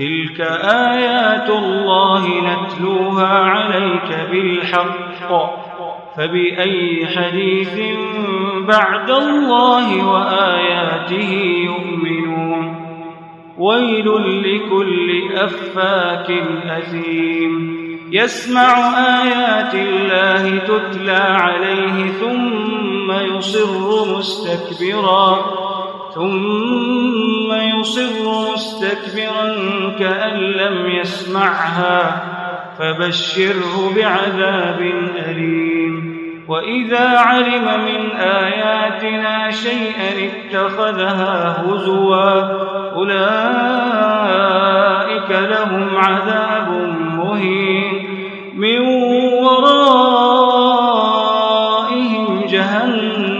تلك آيات الله نتلوها عليك بالحق. فبأي حديث بعد الله وآياته يؤمنون. ويل لكل أفاك أثيم يسمع آيات الله تتلى عليه ثم يصر مستكبرا. ثم يصر مستكبرا كأن لم يسمعها فبشره بعذاب أليم. وإذا علم من آياتنا شيئا اتخذها هزوا أولئك لهم عذاب مهين. من ورائهم جهنم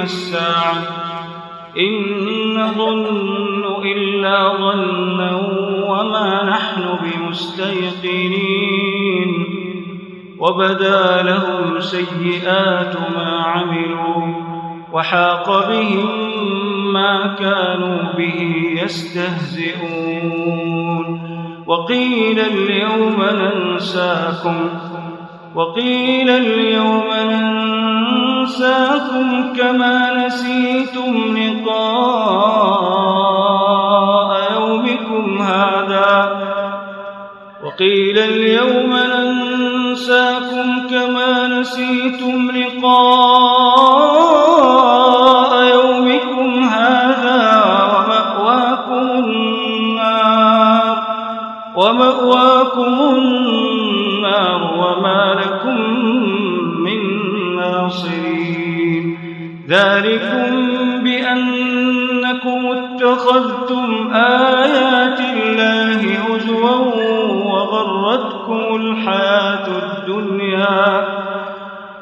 الساعة إن نظن إلا ظنا وما نحن بمستيقنين. وبدا لهم سيئات ما عملوا وحاق بهم ما كانوا به يستهزئون. وقيل اليوم ننساكم. وقيل اليوم ننساكم. كما نسيتم لقاء يومكم هذا. وقيل اليوم ننساكم كما نسيتم لقاء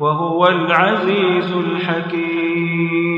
وهو العزيز الحكيم.